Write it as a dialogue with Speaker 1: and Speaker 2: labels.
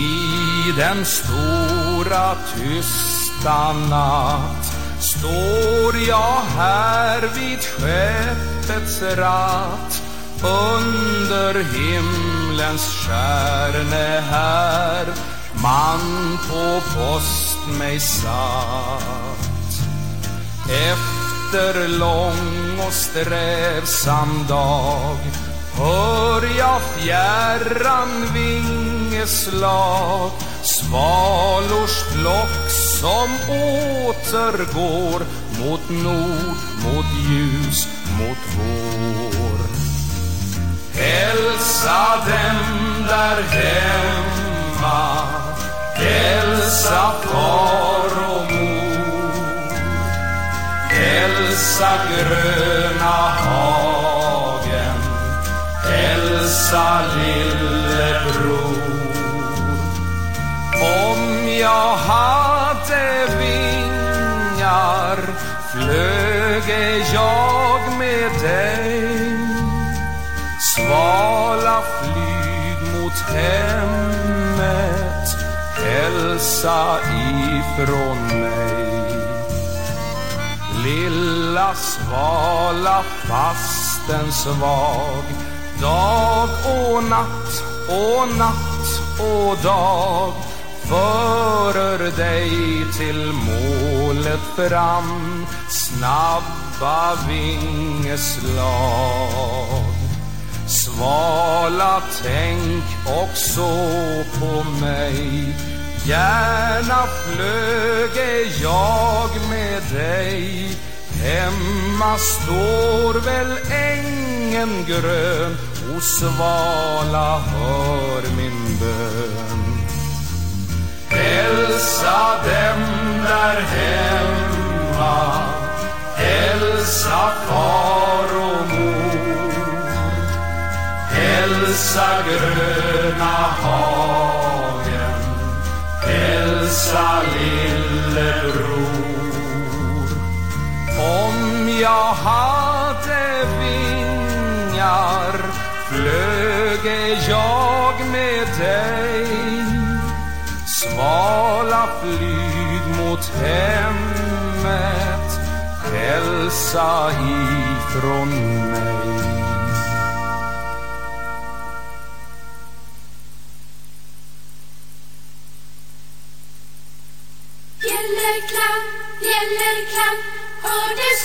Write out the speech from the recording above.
Speaker 1: I den stora tysta natt står jag här vid skeppets ratt under himlens stjärne här. Man på post mig satt. Efter lång och strävsam dag hör jag fjärran slag svalors flock som återgår mot nord, mot ljus, mot vår. Hälsa dem där hemma, hälsa far och mor. Hälsa gröna hagen, hälsa lilla jag hade vingar flöge jag med dig. Svala flyg mot hemmet Hälsa ifrån mig. Lilla svala fasten svag Dag och natt och natt och dag förer dig till målet fram snabba vingeslag. Svala, tänk också på mig. Gärna flöge jag med dig. Hemma står väl ängen grön. O svala, hör min bön. Hälsa dem där hemma. Hälsa far och mor. Hälsa gröna hagen. Hälsa lillebror. Om jag hade vingar flöge jag med dig. Svala Flyg mot hemmet. Hälsa ifrån mig. Bjällerklang, bjällerklang hördes